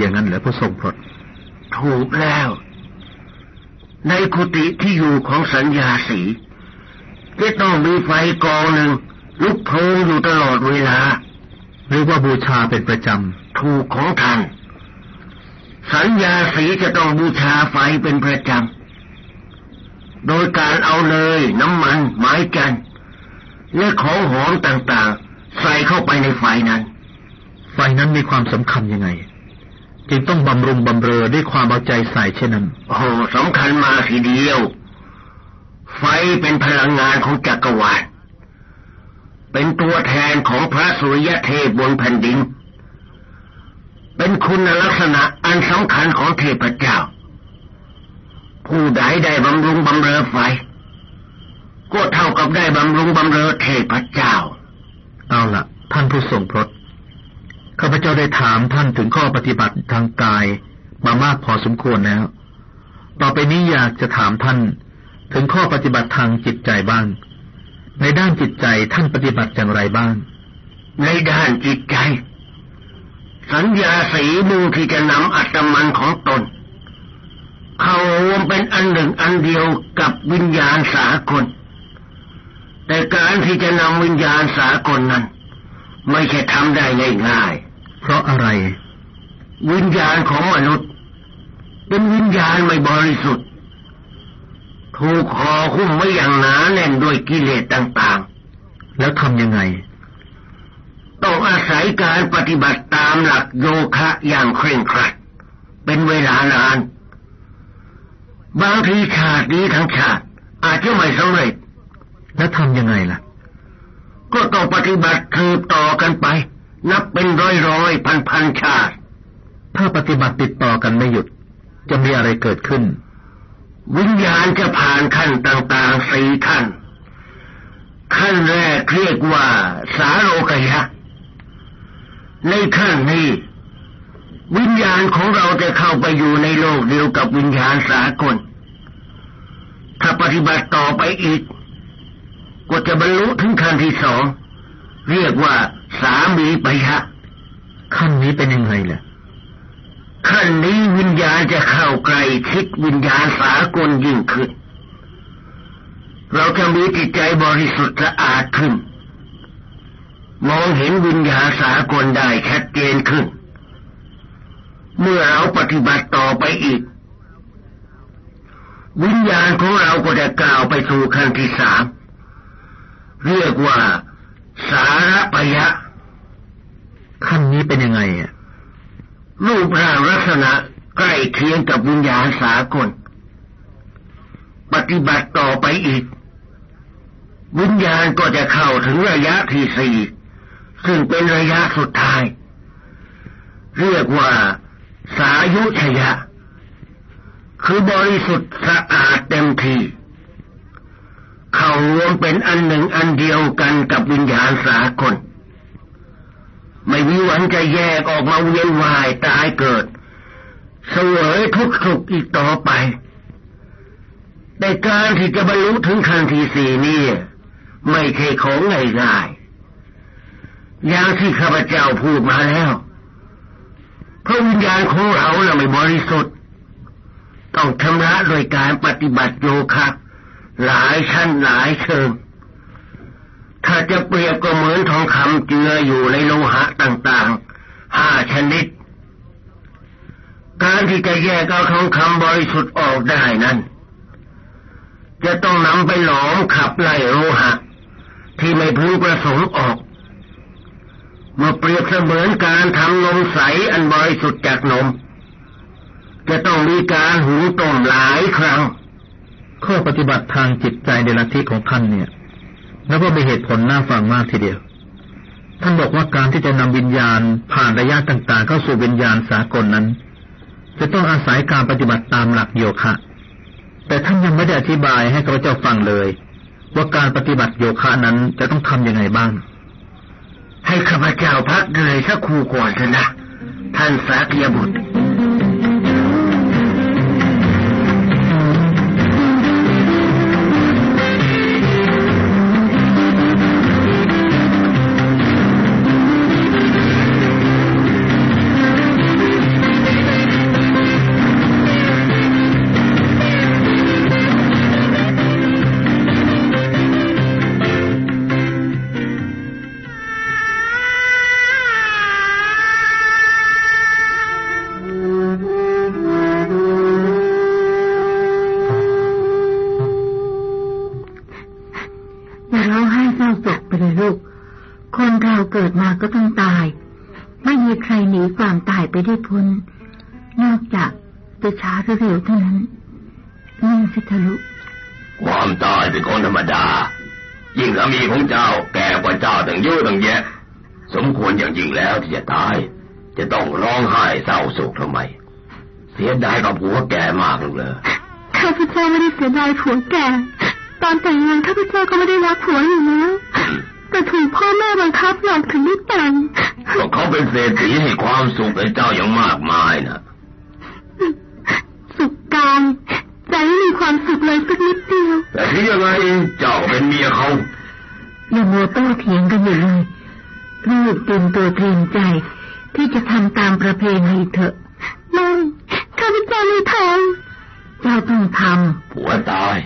อย่างนั้นเหรอผู้ทรงพรตถูกแล้ว ในคุติที่อยู่ของสัญญาสีจะต้องมีไฟกองหนึ่งลุกโพลงอยู่ตลอดเวลาหรือว่าบูชาเป็นประจำถูกของท่านสัญญาสีจะต้องบูชาไฟเป็นประจำโดยการเอาเลย น้ำมันไม้จันและของหอมต่างๆ ใส่เข้าไปในไฟนั้น ไฟนั้นมีความสำคัญยังไง จึงต้องบำรุงบำเรอด้วยความเอาใจใส่เช่นนั้น โอ้สำคัญมาทีเดียว ไฟเป็นพลังงานของจักรวาล เป็นตัวแทนของพระสุริยเทพบนแผ่นดิน เป็นคุณลักษณะอันสำคัญของเทพเจ้า ผู้ใดได้บำรุงบำเรอไฟ ก็เท่ากับได้บำรุงบำเรอเทพเจ้า เอาละท่านผู้ทรงพระ ข้าพเจ้าได้ถามท่านถึงข้อปฏิบัติทางกายมามากพอสมควรแล้ว ต่อไปนี้อยากจะถามท่านถึงข้อปฏิบัติทางจิตใจบ้าง ในด้านจิตใจท่านปฏิบัติอย่างไรบ้าง ในด้านจิตใจ สัญญาสีมือที่จะนำอัตมันของตน เข้ารวมเป็นอันหนึ่งอันเดียวกับวิญญาณสากล แต่การที่จะนำวิญญาณสากลนั้น ไม่ใช่ทำได้ง่ายๆ เพราะอะไร วิญญาณของมนุษย์ เป็นวิญญาณไม่บริสุทธิ์ ถูกห่อหุ้มไว้อย่างหนาแน่นด้วยกิเลสต่างๆ แล้วทำยังไง ต้องอาศัยการปฏิบัติตามหลักโยคะอย่างเคร่งครัด เป็นเวลานาน บางทีชาตินี้ทั้งชาติ อาจจะไม่สำเร็จ แล้วทำยังไงล่ะ ก็ต้องปฏิบัติคืบต่อกันไป นับเป็นร้อยร้อยพันพันชาติ ถ้าปฏิบัติติดต่อกันไม่หยุด จะมีอะไรเกิดขึ้น วิญญาณจะผ่านขั้นต่างๆสี่ขั้น ขั้นแรกเรียกว่า สาโลกยะ ในขั้นนี้ วิญญาณของเราจะเข้าไปอยู่ในโลกเดียวกับวิญญาณสากล ถ้าปฏิบัติต่อไปอีก ก็จะบรรลุถึงขั้นที่สอง เรียกว่า สามีปยะขั้นนี้เป็นยังไงล่ะขั้นนี้วิญญาณจะเข้าใกล้คิดวิญญาณสากลยิ่งขึ้น เราจะมีจิตใจบริสุทธิ์สะอาดขึ้น มองเห็นวิญญาณสากลได้ชัดเจนขึ้น เมื่อเราปฏิบัติต่อไปอีก วิญญาณของเราก็จะกล่าวไปสู่ขั้นที่สามเรียกว่าสารปยะ ขั้นนี้เป็นยังไงอะรูปร่างลักษณะใกล้เคียงกับวิญญาณสากล ปฏิบัติต่อไปอีก วิญญาณก็จะเข้าถึงระยะที่สี่ซึ่งเป็นระยะสุดท้าย เรียกว่าสายุชยะ คือบริสุทธิ์สะอาดเต็มทีเข้ารวมเป็นอันหนึ่งอันเดียวกันกับวิญญาณสากล ไม่มีวันจะแยกออกมาเวียนวายตายเกิดเสวยทุกสุขอีกต่อไปแต่การที่จะบรรลุถึงขั้นที่สี่นี่ไม่ใช่ของง่ายๆอย่างที่ข้าพเจ้าพูดมาแล้วเพราะวิญญาณของเราน่ะไม่บริสุทธิ์ต้องชำระโดยการปฏิบัติโยคะหลายชั้นหลายเชิง ถ้าจะเปรียบก็เหมือนทองคำเจืออยู่ในโลหะต่างๆห้าชนิด การที่จะแยกเอาทองคำบริสุทธิ์ออกได้นั้น จะต้องนำไปหลอมขับไล่โลหะ ที่ไม่พึงประสงค์ออกเมื่อเปรียบเสมือนการทำนมใสอันบริสุทธิ์จากนม จะต้องมีการหูต้มหลายครั้ง ข้อปฏิบัติทางจิตใจในลัทธิของท่านเนี่ย แล้วก็มีเหตุผลน่าฟังมากทีเดียว ท่านบอกว่าการที่จะนำวิญญาณผ่านระยะต่างๆ เข้าสู่วิญญาณสากลนั้น จะต้องอาศัยการปฏิบัติตามหลักโยคะ แต่ท่านยังไม่ได้อธิบายให้ข้าพเจ้าฟังเลย ว่าการปฏิบัติโยคะนั้นจะต้องทํำยังไงบ้าง ให้ข้าพเจ้าพักเลยสักครู่ก่อนเถอะนะ ท่านสาเกียบุตร กิดมาก็ต้องตาย ไม่มีใครหนีความตายไปได้พ้น นอกจากจะช้าหรือเร็วเท่านั้นนี่สิทะลุความตายเป็นคนธรรมดา ยิ่งสามีของเจ้าแก่กว่าเจ้าตั้งเยอะตั้งแยะ สมควรอย่างยิ่งแล้วที่จะตาย จะต้องร้องไห้เศร้าโศกทำไม เสียดายกับผัวแก่มากเลยข้าพเจ้าไม่ได้เสียดายผัวแก่ ตอนแต่งงานข้าพเจ้าก็ไม่ได้รักผัวอยู่แล้ว แต่ถูกพ่อแม่บังคับหลอกถึงได้แต่งก็เขาเป็นเศรษฐีให้ความสุขแก่เจ้าอย่างมากมายนะสุขกายใจไม่มีความสุขเลยสักนิดเดียว แต่ที่ยังไงเจ้าเป็นเมียเขาอย่ามัวโต้เถียงกันอยู่เลยลูกเตรียมตัวเตรียมใจ ที่จะทำตามประเพณีเถอะไม่ข้าพเจ้าไม่ทำเจ้าต้องทผัวตาย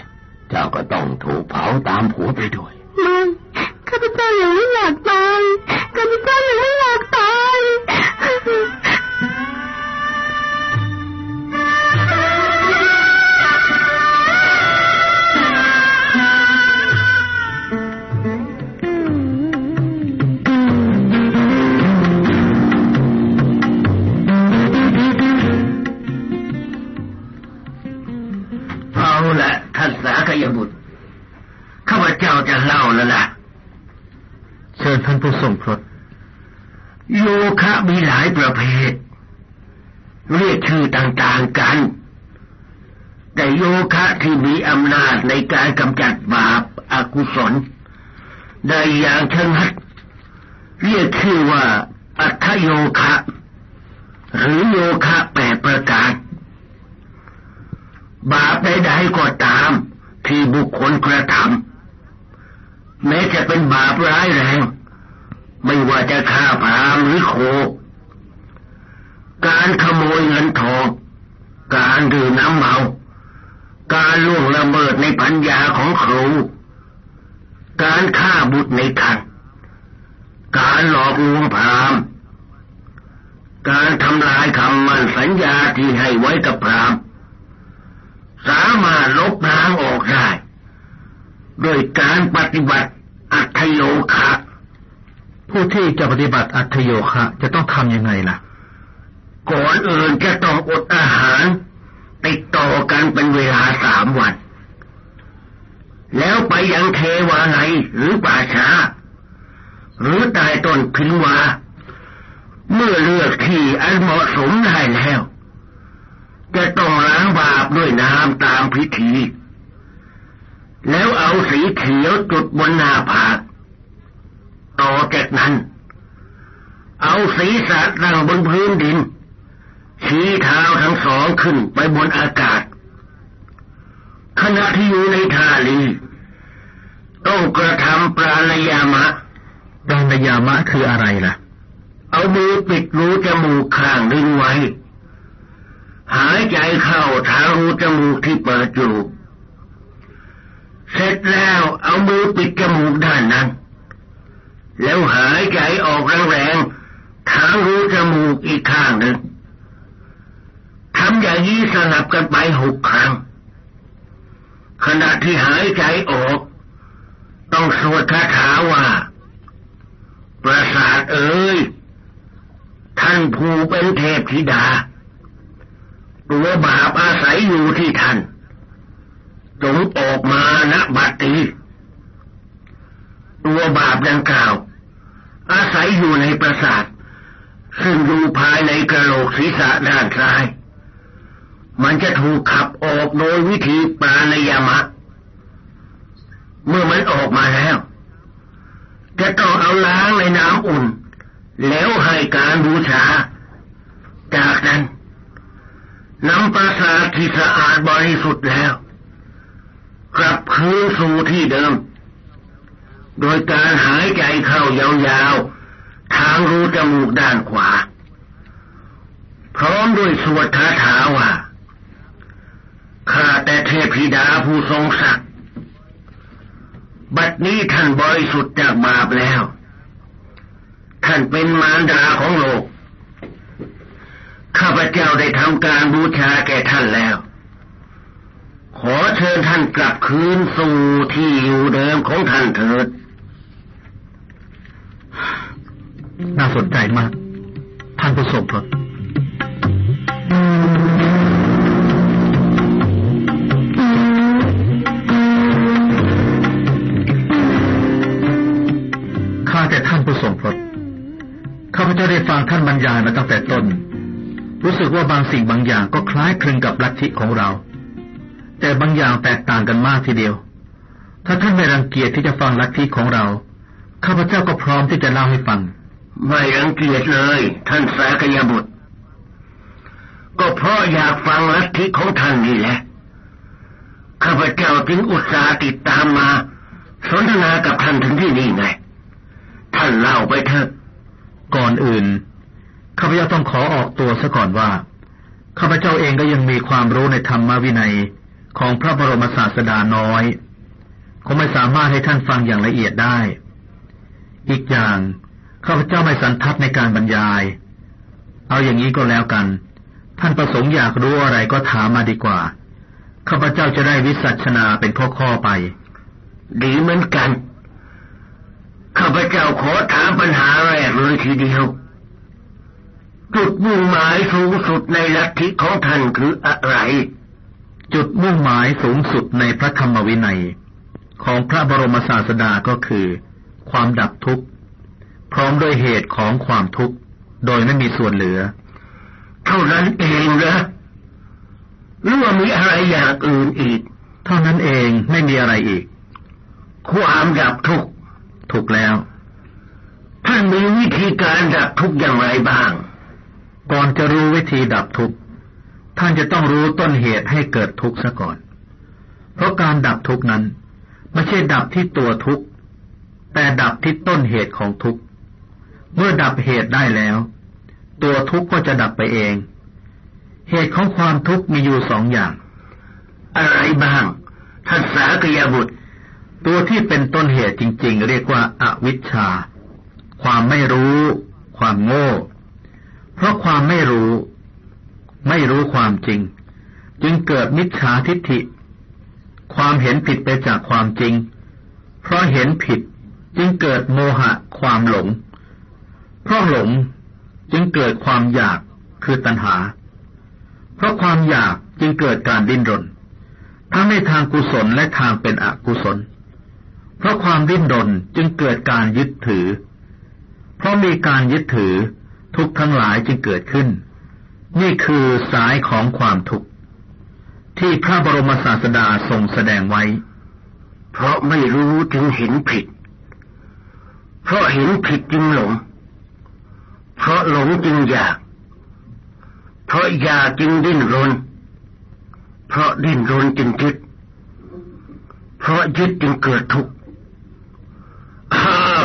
เจ้าก็ต้องถูกเผาตามผัวไปด้วยำไม่ข้าพเจ้ายังไม่อยากตายข้าพเจ้ายังไม่อยากตายเอาละท่านสากยบุตรข้าพเจ้าจะเล่าแล้วล่ะ ท่านผู้ทรงพรตโยคะมีหลายประเภท เรียกชื่อต่างๆกัน แต่โยคะที่มีอำนาจในการกำจัดบาปอากุศล ได้อย่างชนัดเรียกชื่อว่าอัทโยคะ หรือโยคะแปดประการ บาปใดๆก็ตามที่บุคคลกระทำแม้จะเป็นบาปร้ายแรง ไม่ว่าจะฆ่าพรามหรือโค การขโมยเงินทอง การดื่มน้ำเมา การล่วงละเมิดในปัญญาของครู การฆ่าบุตรในคันการหลอกลวงพรามการทำลายคำมั่นสัญญาที่ให้ไว้กับพรามสามารถลบล้างออกได้ โดยการปฏิบัติอัตโยคะ ผู้ที่จะปฏิบัติอัตโยคะ จะต้องทำยังไงล่ะ ก่อนอื่นจะต้องอดอาหาร ติดต่อกันเป็นเวลาสามวัน แล้วไปยังเทวาไนหรือป่าช้า หรือใต้ต้นพินวา เมื่อเลือกที่อันเหมาะสมได้แล้ว จะต้องล้างบาปด้วยน้ำตามพิธีแล้วเอาสีเขียวจุดบนหน้าผาก ต่อจากนั้น เอาศีรษะตั้งบนพื้นดิน ชี้เท้าทั้งสองขึ้นไปบนอากาศ ขณะที่อยู่ในท่าลี ต้องกระทำปรานยามะปรานยามะคืออะไรล่ะ เอามือปิดรูจมูกข้างดึงไว้ หายใจเข้าทางรูจมูกที่เปิดอยู่เสร็จแล้วเอามือปิดจมูกด้านนั้น แล้วหายใจออกแรงๆทางรูจมูกอีกข้างหนึ่งทำอย่างนี้สลับกันไปหกครั้ง ขณะที่หายใจออก ต้องสวดคาถาว่า ประสาทเอ๋ยท่านผู้เป็นเทพธิดา ตัวบาปอาศัยอยู่ที่ท่านจงออกมาณบัดนี้ ตัวบาปดังกล่าว อาศัยอยู่ในประสาท ซึ่งอยู่ภายในกระโหลกศีรษะด้านซ้าย มันจะถูกขับออกโดยวิธีปรานยามะ เมื่อมันออกมาแล้ว จะต้องเอาล้างในน้ำอุ่น แล้วให้การบูชา จากนั้นนำประสาทที่สะอาดบริสุทธิ์แล้ว กลับคืนสู่ที่เดิม โดยการหายใจเข้ายาวๆ ทางรูจมูกด้านขวา พร้อมด้วยสวดคาถาว่าข้าแต่เทพธิดาผู้ทรงศักดิ์บัดนี้ท่านบริสุทธิ์จากบาปแล้ว ท่านเป็นมารดาของโลก ข้าพเจ้าได้ทำการบูชาแก่ท่านแล้ว ขอเชิญท่านกลับคืนสู่ที่อยู่เดิมของท่านเถิด น่าสนใจมาก ท่านผู้ทรงพรตข้าแต่ท่านผู้ทรงพรตข้าพเจ้าได้ฟังท่านบรรยายมาตั้งแต่ต้น รู้สึกว่าบางสิ่งบางอย่างก็คล้ายคลึงกับลัทธิของเรา แต่บางอย่างแตกต่างกันมากทีเดียว ถ้าท่านไม่รังเกียจที่จะฟังลัทธิของเรา ข้าพเจ้าก็พร้อมที่จะเล่าให้ฟัง ไม่รังเกียจเลย ท่านสากยบุตร ก็เพราะอยากฟังลัทธิของท่านนี่แหละ ข้าพเจ้าจึงอุตส่าห์ติดตามมา สนทนากับท่านถึงที่นี่ไง ท่านเล่าไปเถอะ ก่อนอื่น ข้าพเจ้าต้องขอออกตัวซะก่อนว่า ข้าพเจ้าเองก็ยังมีความรู้ในธรรมวินัยของพระบรมศาสดาน้อย คงไม่สามารถให้ท่านฟังอย่างละเอียดได้ อีกอย่างข้าพเจ้าไม่สันทัดในการบรรยาย เอาอย่างนี้ก็แล้วกัน ท่านประสงค์อยากรู้อะไรก็ถามมาดีกว่าข้าพเจ้าจะได้วิสัชนาเป็นข้อๆไป ดีเหมือนกันข้าพเจ้าขอถามปัญหาแรกเลยทีเดียวจุดมุ่งหมายสูงสุดในลัทธิของท่านคืออะไร จุดมุ่งหมายสูงสุดในพระธรรมวินัย ของพระบรมศาสดาก็คือ ความดับทุกข์พร้อมด้วยเหตุของความทุกข์โดยไม่มีส่วนเหลือ เท่านั้นเองเหรอหรือว่ามีอะไรอย่างอื่นอีก เท่านั้นเองไม่มีอะไรอีก ความดับทุกข์ถูกแล้วท่านมีวิธีการดับทุกข์อย่างไรบ้าง ก่อนจะรู้วิธีดับทุกข์ท่านจะต้องรู้ต้นเหตุให้เกิดทุกข์ซะก่อน เพราะการดับทุกข์นั้น ไม่ใช่ดับที่ตัวทุกข์ แต่ดับที่ต้นเหตุของทุกข์ เมื่อดับเหตุได้แล้ว ตัวทุกข์ก็จะดับไปเอง เหตุของความทุกข์มีอยู่สองอย่าง อะไรบ้างท่านสากยบุตร ตัวที่เป็นต้นเหตุจริง ๆ เรียกว่าอาวิชชา ความไม่รู้ ความโง่ เพราะความไม่รู้ ไม่รู้ความจริง จึงเกิดมิจฉาทิฏฐิ ความเห็นผิดไปจากความจริง เพราะเห็นผิด จึงเกิดโมหะความหลง เพราะหลงจึงเกิดความอยากคือตัณหา เพราะความอยากจึงเกิดการดิ้นรน ทั้งในทางกุศลและทางเป็นอกุศล เพราะความดิ้นรนจึงเกิดการยึดถือ เพราะมีการยึดถือทุกทั้งหลายจึงเกิดขึ้น นี่คือสายของความทุกข์ที่พระบรมศาสดาทรงแสดงไว้ เพราะไม่รู้จึงเห็นผิด เพราะเห็นผิดจึงหลง เพราะหลงจึงอยาก เพราะอยากจึงดิ้นรน เพราะดิ้นรนจึงยึด เพราะยึดจึงเกิดทุกข์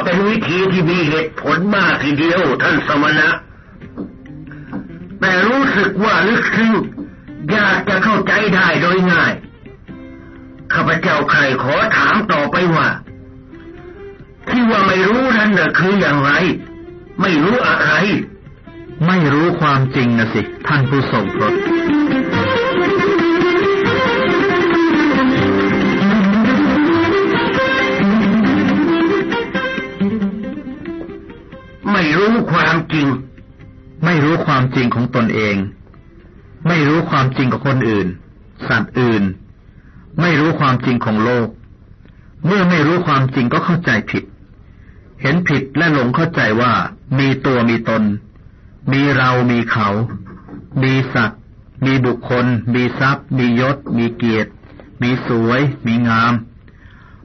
เป็นวิธีที่มีเหตุผลมากทีเดียวท่านสมณะ แต่รู้สึกว่าลึกซึ้งยากจะเข้าใจได้โดยง่าย ข้าพเจ้าใครขอถามต่อไปว่า ที่ว่าไม่รู้นั่นน่ะคืออย่างไร ไม่รู้อะไร ไม่รู้ความจริงนะสิ ท่านผู้ทรงพรตไม่รู้ความจริง ไม่รู้ความจริงของตนเอง ไม่รู้ความจริงของคนอื่น สัตว์อื่น ไม่รู้ความจริงของโลก เมื่อไม่รู้ความจริงก็เข้าใจผิด เห็นผิดและหลงเข้าใจว่ามีตัวมีตน มีเรามีเขา มีสัตว์ มีบุคคล มีทรัพย์ มียศ มีเกียรติ มีสวย มีงาม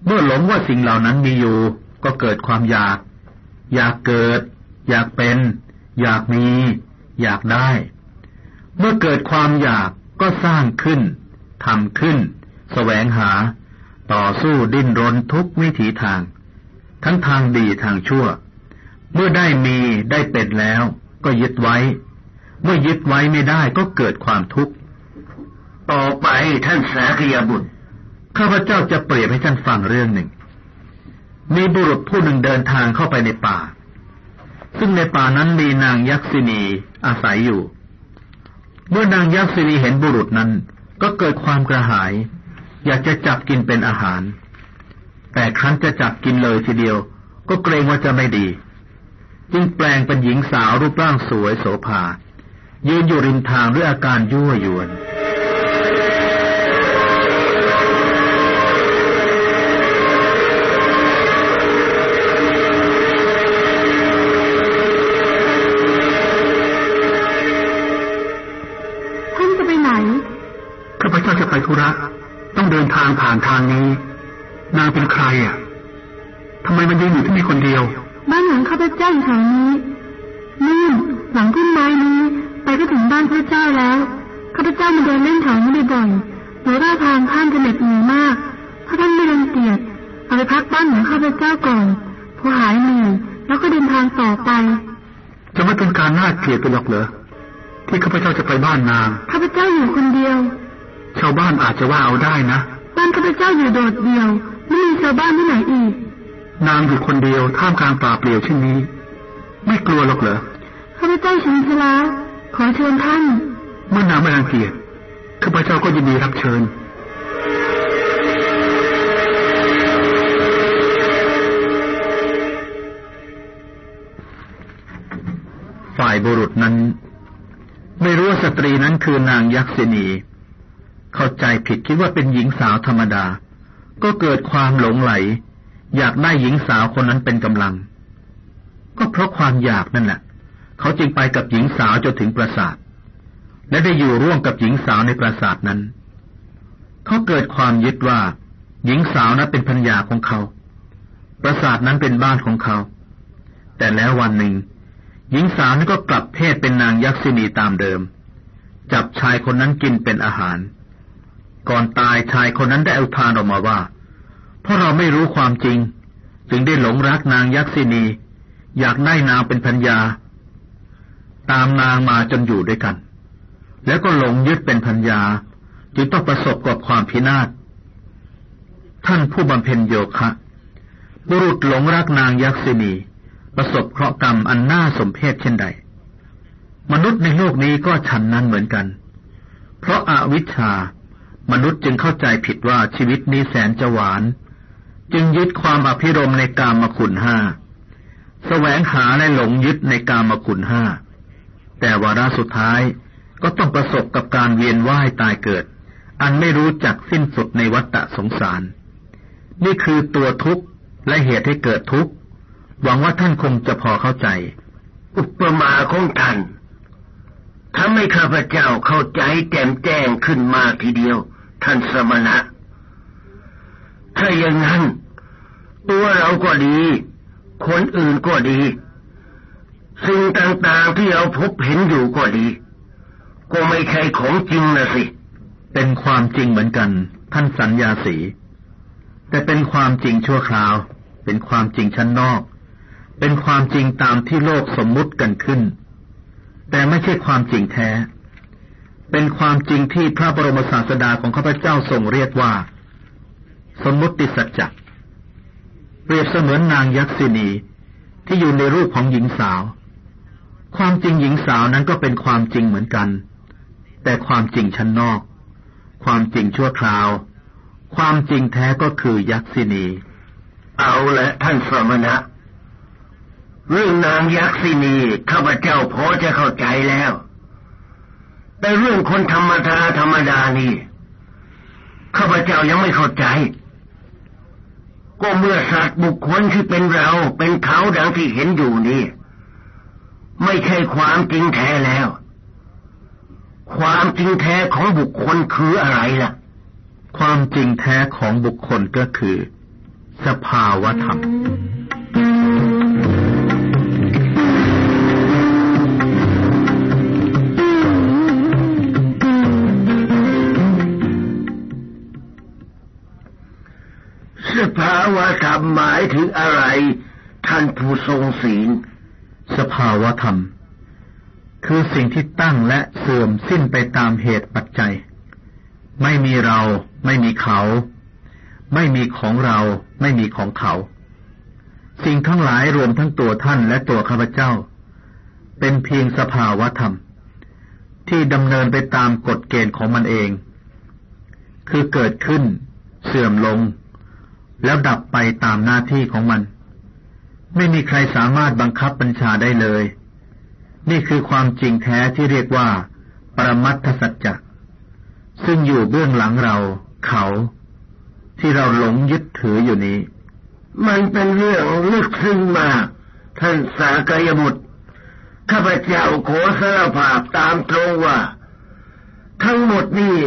เมื่อหลงว่าสิ่งเหล่านั้นมีอยู่ ก็เกิดความอยาก อยากเกิด อยากเป็น อยากมี อยากได้ เมื่อเกิดความอยากก็สร้างขึ้นทำขึ้นแสวงหา ต่อสู้ดิ้นรนทุกวิถีทาง ทั้งทางดีทางชั่ว เมื่อได้มีได้เป็นแล้ว ก็ยึดไว้ เมื่อยึดไว้ไม่ได้ก็เกิดความทุกข์ต่อไปท่านสากยบุตรข้าพเจ้าจะเปรียบให้ท่านฟังเรื่องหนึ่ง มีบุรุษผู้หนึ่งเดินทางเข้าไปในป่า ซึ่งในป่านั้นมีนางยักษินีอาศัยอยู่ เมื่อนางยักษินีเห็นบุรุษนั้น ก็เกิดความกระหาย อยากจะจับกินเป็นอาหาร แต่ครั้นจะจับกินเลยทีเดียว ก็เกรงว่าจะไม่ดี จึงแปลงเป็นหญิงสาวรูปร่างสวยโสภายืนอยู่ริมทางด้วยอาการยั่วยวนไปธุระต้องเดินทางผ่านทางนี้ นางเป็นใครอะทำไมมันยืนอยู่ที่นี่คนเดียว บ้านหลังข้าพเจ้าอยู่แถวนี้นี่หลังต้นไม้นี้ ไปก็ถึงบ้านพระเจ้าแล้วข้าพเจ้ามาเดินเล่นแถวนี้บ่อยๆหรือว่าทางท่านจะเหน็ดเหนื่อยมาก ถ้าท่านไม่รังเกียจเอาไปพักบ้านของข้าพเจ้าก่อนพอหายเหนื่อยแล้วก็เดินทางต่อไป จะไม่เป็นการน่าเกลียดไปหรอกเหรอที่ข้าพเจ้าจะไปบ้านนางข้าพเจ้าอยู่คนเดียว ชาวบ้านอาจจะว่าเอาได้นะบ้านข้าพเจ้าอยู่โดดเดี่ยวไม่มี ชาวบ้านที่ไหนอีก นางอยู่คนเดียวท่ามกลางป่าเปลี่ยวเช่นนี้ ไม่กลัวหรอกเหรอข้าพเจ้าชินชลาขอเชิญท่าน เมื่อนางไม่รังเกียจข้าพเจ้าก็ยินดีรับเชิญฝ่ายบุรุษนั้น ไม่รู้ว่าสตรีนั้นคือนางยักษินีเข้าใจผิดคิดว่าเป็นหญิงสาวธรรมดา ก็เกิดความหลงไหล อยากได้หญิงสาวคนนั้นเป็นกำลัง ก็เพราะความอยากนั่นแหละ เขาจึงไปกับหญิงสาวจนถึงปราสาท และได้อยู่ร่วมกับหญิงสาวในปราสาทนั้น เขาเกิดความยึดว่า หญิงสาวนั้นเป็นพัญญาของเขา ปราสาทนั้นเป็นบ้านของเขา แต่แล้ววันหนึ่ง หญิงสาวนั้นก็กลับเพศเป็นนางยักษินีตามเดิม จับชายคนนั้นกินเป็นอาหาร ก่อนตายชายคนนั้นได้อุทานออกมาว่า เพราะเราไม่รู้ความจริง จึงได้หลงรักนางยักษินี อยากได้นางเป็นพัญญา ตามนางมาจนอยู่ด้วยกัน แล้วก็หลงยึดเป็นพัญญา จึงต้องประสบกับความพินาศ ท่านผู้บำเพ็ญโยคะ บุรุษหลงรักนางยักษินี ประสบเคราะห์กรรมอันน่าสมเพชเช่นใด มนุษย์ในโลกนี้ก็ฉันนั้นเหมือนกัน เพราะอาวิชชา มนุษย์จึงเข้าใจผิดว่าชีวิตนี้แสนจะหวาน จึงยึดความอภิรมในกามคุณห้าแสวงหาและหลงยึดในกามคุณห้า แต่วาระสุดท้ายก็ต้องประสบกับการเวียนว่ายตายเกิด อันไม่รู้จักสิ้นสุดในวัฏสงสาร นี่คือตัวทุกข์และเหตุให้เกิดทุกข์ หวังว่าท่านคงจะพอเข้าใจ อุปมาของท่านทำให้ข้าพเจ้าเข้าใจแจ่มแจ้งขึ้นมาทีเดียว ท่านสมณะ ถ้าอย่างนั้น ตัวเราก็ดี คนอื่นก็ดี สิ่งต่างๆที่เราพบเห็นอยู่ก็ดี ก็ไม่ใช่ของจริงนะสิ เป็นความจริงเหมือนกัน ท่านสัญญาสี แต่เป็นความจริงชั่วคราว เป็นความจริงชั้นนอก เป็นความจริงตามที่โลกสมมุติกันขึ้น แต่ไม่ใช่ความจริงแท้ เป็นความจริงที่พระบรมศาสดาของข้าพเจ้าทรงเรียกว่า สมมติสัจจ์เปรียบเสมือนนางยักษินีที่อยู่ในรูปของหญิงสาว ความจริงหญิงสาวนั้นก็เป็นความจริงเหมือนกัน แต่ความจริงชั้นนอก ความจริงชั่วคราว ความจริงแท้ก็คือยักษินี เอาละท่านสมณะ เรื่องนางยักษินีข้าพเจ้าพอจะเข้าใจแล้ว แต่เรื่องคนธรรมดาธรรมดานี่ข้าพเจ้ายังไม่เข้าใจ ก็เมื่อสัตว์บุคคลที่เป็นเราเป็นเขาดังที่เห็นอยู่นี่ ไม่ใช่ความจริงแท้แล้ว ความจริงแท้ของบุคคลคืออะไรล่ะ ความจริงแท้ของบุคคลก็คือ สภาวธรรม รมหมายถึงอะไร ท่านผู้ทรงศีล สภาวะธรรม คือสิ่งที่ตั้งและเสื่อมสิ้นไปตามเหตุปัจจัย ไม่มีเรา ไม่มีเขา ไม่มีของเรา ไม่มีของเขา สิ่งทั้งหลายรวมทั้งตัวท่านและตัวข้าพเจ้า เป็นเพียงสภาวะธรรม ที่ดำเนินไปตามกฎเกณฑ์ของมันเอง คือเกิดขึ้น เสื่อมลง แล้วดับไปตามหน้าที่ของมัน ไม่มีใครสามารถบังคับบัญชาได้เลย นี่คือความจริงแท้ที่เรียกว่า ปรมัตถสัจจะซึ่งอยู่เบื้องหลังเรา เขา ที่เราหลงยึดถืออยู่นี้ มันเป็นเรื่องลึกซึ้งมาก ท่านสากยบุตรข้าพเจ้าขอสารภาพตามตรงว่า ทั้งหมดนี้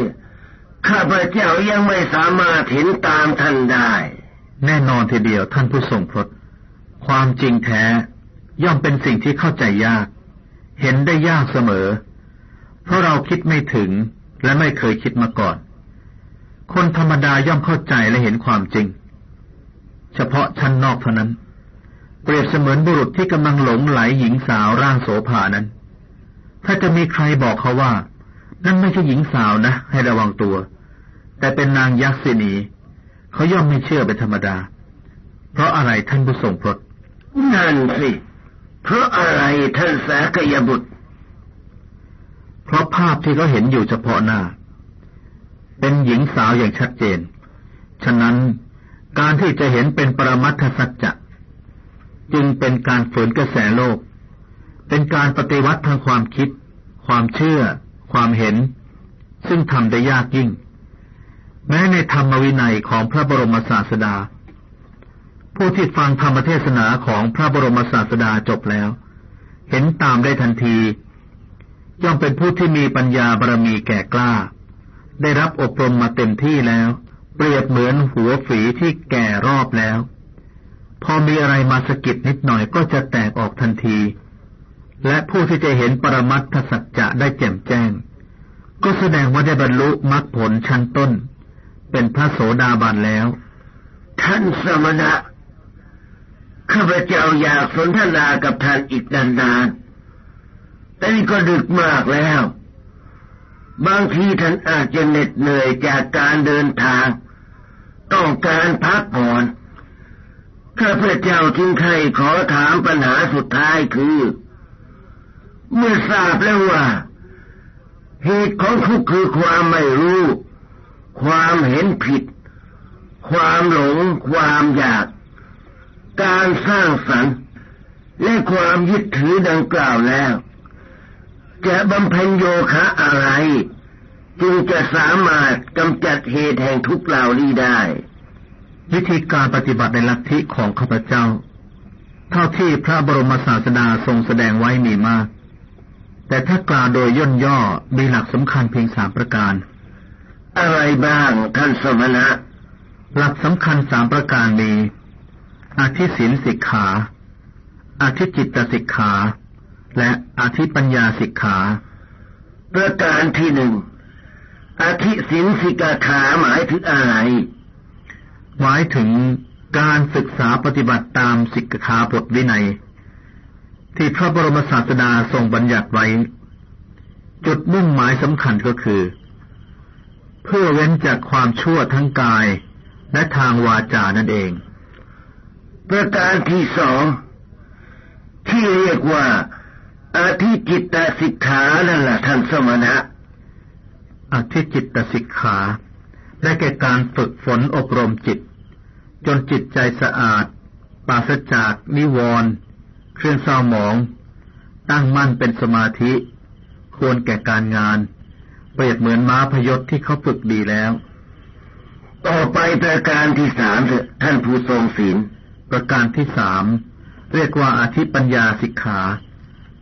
ข้าพเจ้ายังไม่สามารถเห็นตามท่านได้ แน่นอนทีเดียวท่านผู้ทรงพรตความจริงแท้ ย่อมเป็นสิ่งที่เข้าใจยาก เห็นได้ยากเสมอ เพราะเราคิดไม่ถึงและไม่เคยคิดมาก่อน คนธรรมดาย่อมเข้าใจและเห็นความจริง เฉพาะชั้นนอกเท่านั้น เปรียบเสมือนบุรุษที่กำลังหลงไหลหญิงสาวร่างโสภานั้น ถ้าจะมีใครบอกเขาว่า นั่นไม่ใช่หญิงสาวนะ ให้ระวังตัว แต่เป็นนางยักษินี เขาย่อมไม่เชื่อเป็นธรรมดา เพราะอะไรท่านผู้ทรงพรตนั่นสิ เพราะอะไรท่านสากยบุตร เพราะภาพที่เขาเห็นอยู่เฉพาะหน้า เป็นหญิงสาวอย่างชัดเจน ฉะนั้นการที่จะเห็นเป็นปรมัตถสัจจะจึงเป็นการฝืนกระแสโลก เป็นการปฏิวัติทางความคิด ความเชื่อ ความเห็น ซึ่งทำได้ยากยิ่ง แม้ในธรรมวินัยของพระบรมศาสดา ผู้ที่ฟังธรรมเทศนาของพระบรมศาสดาจบแล้ว เห็นตามได้ทันที ย่อมเป็นผู้ที่มีปัญญาบารมีแก่กล้า ได้รับอบรมมาเต็มที่แล้ว เปรียบเหมือนหัวฝีที่แก่รอบแล้ว พอมีอะไรมาสกิดนิดหน่อยก็จะแตกออกทันที และผู้ที่จะเห็นปรมัตถสัจจะได้แจ่มแจ้ง ก็แสดงว่าได้บรรลุมรรคผลชั้นต้น เป็นพระโสดาบันแล้ว ท่านสมณะข้าพเจ้าอยากสนทนากับท่านอีกนานๆ แต่นี่ก็ดึกมากแล้ว บางทีท่านอาจจะเหน็ดเหนื่อยจากการเดินทาง ต้องการพักผ่อน ข้าพเจ้าจึงใครขอถามปัญหาสุดท้ายคือ เมื่อทราบแล้วว่า เหตุของทุกข์คือความไม่รู้ ความเห็นผิด ความหลง ความอยาก การสร้างสรรค์ และความยึดถือดังกล่าวแล้ว จะบำเพ็ญโยคะอะไร จึงจะสามารถกำจัดเหตุแห่งทุกเหล่านี้ได้ วิธีการปฏิบัติในลัทธิของข้าพเจ้า เท่าที่พระบรมศาสดาทรงแสดงไว้มีมาก แต่ถ้ากล่าวโดยย่นย่อมีหลักสำคัญเพียงสามประการ อะไรบ้างท่านสมณะ หลักสำคัญสามประการมีอธิศีลสิกขาอธิจิตสิกขา และอธิปัญญาสิกขา ประการที่หนึ่งอธิศีลสิกขาหมายถึงอะไร หมายถึงการศึกษาปฏิบัติตามสิกขาบทวินัย ที่พระบรมศาสดาทรงบัญญัติไว้ จุดมุ่งหมายสำคัญก็คือ เพื่อเว้นจากความชั่วทั้งกาย และทางวาจานั่นเอง ประการที่สองที่เรียกว่าอธิจิตตสิกขานั่นแหละท่านสมณะอธิจิตสิกขาได้แก่การฝึกฝนอบรมจิต จนจิตใจสะอาดปราศจากนิวรณ์เครื่องเศร้าหมอง ตั้งมั่นเป็นสมาธิ ควรแก่การงาน เปรียบเหมือนม้าพยศที่เขาฝึกดีแล้ว ต่อไปประการที่สามเถอท่านผู้ทรงศีล ประการที่สามเรียกว่าอาธิปัญญาสิกขา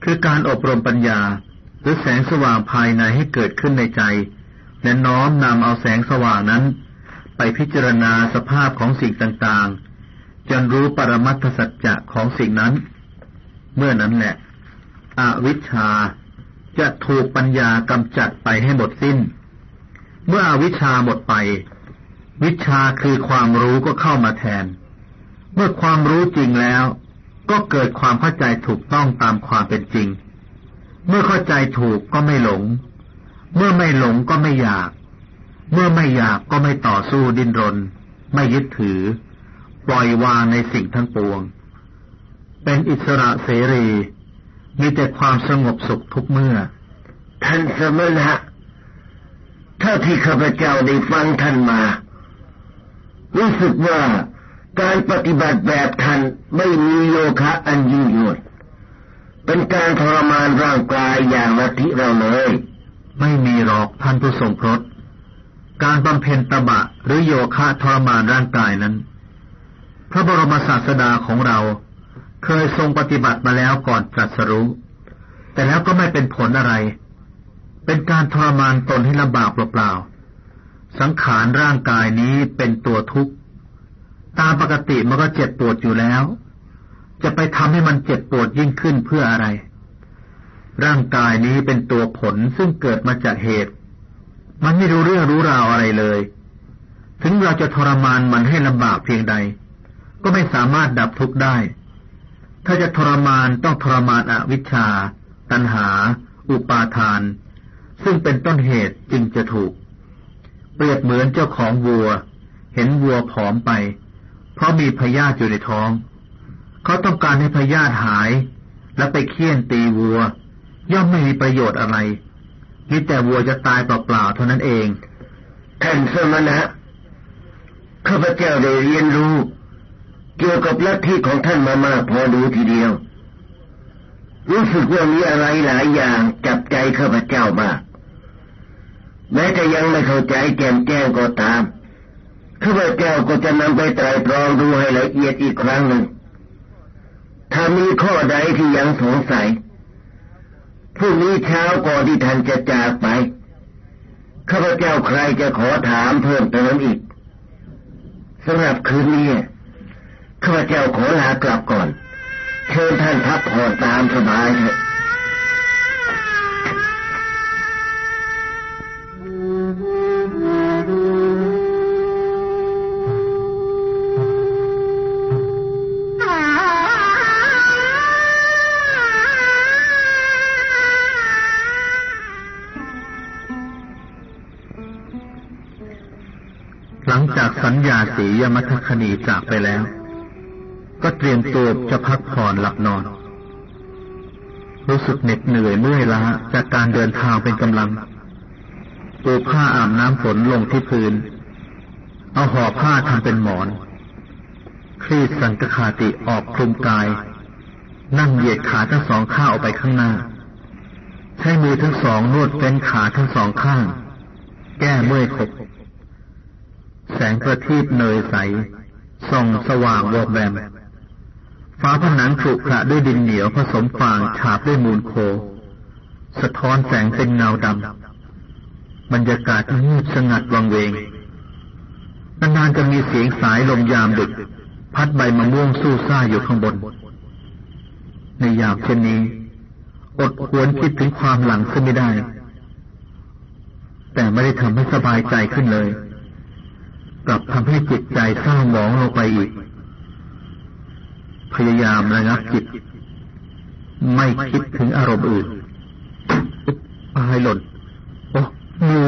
คือการอบรมปัญญา หรือแสงสว่างภายในให้เกิดขึ้นในใจ และน้อมนำเอาแสงสว่างนั้น ไปพิจารณาสภาพของสิ่งต่างๆ จนรู้ปรมัตถสัจจะของสิ่งนั้น เมื่อนั้นแหละ อวิชชา จะถูกปัญญากำจัดไปให้หมดสิ้น เมื่ออวิชชาหมดไป วิชาคือความรู้ก็เข้ามาแทน เมื่อความรู้จริงแล้ว ก็เกิดความเข้าใจถูกต้องตามความเป็นจริง เมื่อเข้าใจถูกก็ไม่หลง เมื่อไม่หลงก็ไม่อยาก เมื่อไม่อยากก็ไม่ต่อสู้ดิ้นรน ไม่ยึดถือ ปล่อยวางในสิ่งทั้งปวง เป็นอิสระเสรี มีแต่ความสงบสุขทุกเมื่อ ท่านสมณะถ้าที่ข้าพเจ้าได้ฟังท่านมา รู้สึกว่าการปฏิบัติแบบท่านไม่มีโยคะอันยิ่งยวดเป็นการทรมานร่างกายอย่างลัทธิเราเลย ไม่มีหรอกท่านผู้ทรงพรตการบำเพ็ญตบะหรือโยคะทรมานร่างกายนั้น พระบรมศาสดาของเรา เคยทรงปฏิบัติมาแล้วก่อนตรัสรู้ แต่แล้วก็ไม่เป็นผลอะไร เป็นการทรมานตนให้ลำบากเปล่าๆ สังขารร่างกายนี้เป็นตัวทุกข์ ตามปกติมันก็เจ็บปวดอยู่แล้ว จะไปทำให้มันเจ็บปวดยิ่งขึ้นเพื่ออะไร ร่างกายนี้เป็นตัวผลซึ่งเกิดมาจากเหตุ มันไม่รู้เรื่องรู้ราวอะไรเลย ถึงเราจะทรมานมันให้ลำบากเพียงใด ก็ไม่สามารถดับทุกข์ได้ ถ้าจะทรมานต้องทรมานอวิชชา ตัณหา อุปาทาน ซึ่งเป็นต้นเหตุจึงจะถูก เปรียบเหมือนเจ้าของวัว เห็นวัวผอมไป เพราะมีพยาธิอยู่ในท้อง เขาต้องการให้พยาธิหาย และไปเคี่ยนตีวัว ย่อมไม่มีประโยชน์อะไรมีแต่วัวจะตายเปล่าๆเท่านั้นเองท่านสมณะข้าพเจ้าได้เรียนรู้ เกี่ยวกับลัทธิของท่านมามากพอดูทีเดียว รู้สึกว่ามีอะไรหลายอย่างจับใจข้าพเจ้ามากแม้จะยังไม่เข้าใจแจ่มแจ้งก็ตามข้าพเจ้าก็จะนำไปไตรตรองดูให้ละเอียดอีกครั้งหนึ่ง ถ้ามีข้อใดที่ยังสงสัยพรุ่งนี้เช้าก่อนที่ท่านจะจากไปข้าพเจ้าใครจะขอถามเพิ่มเติมอีกสำหรับคืนนี้ ขอลากลับก่อนเชิญท่านพักผ่อนตามสบายเถอะหลังจากสัญญาสียมัทคณีจากไปแล้ว เตรียมตัวจะพักผ่อนหลับนอน รู้สึกเหน็ดเหนื่อยเมื่อยล้าจากการเดินทางเป็นกำลังปูผ้าอาบน้ำฝนลงที่พื้น เอาห่อผ้าทำเป็นหมอน คลี่สังกขาติออกคลุมกาย นั่งเหยียดขาทั้งสองข้างออกไปข้างหน้า ใช้มือทั้งสองนวดเฟ้นขาทั้งสองข้าง แก้เมื่อยขบ แสงประทีปเนยใสส่องสว่างวอบแวม ฟ้าผนังขรุขระด้วยดินเหนียวผสมฟางฉาบด้วยมูลโค สะท้อนแสงเป็นเงาดำ บรรยากาศเงียบสงัดวังเวงนานๆจะมีเสียงสายลมยามดึก พัดใบมะม่วงสู้ซ่าอยู่ข้างบน ในยามเช่นนี้ อดควรคิดถึงความหลังซึ่งไม่ได้ แต่ไม่ได้ทำให้สบายใจขึ้นเลย กลับทำให้จิตใจเศร้าหมองลงไปอีก พยายามระงับจิต ไม่คิดถึงอารมณ์อื่นอุ๊บปลายหล่นโอ้งู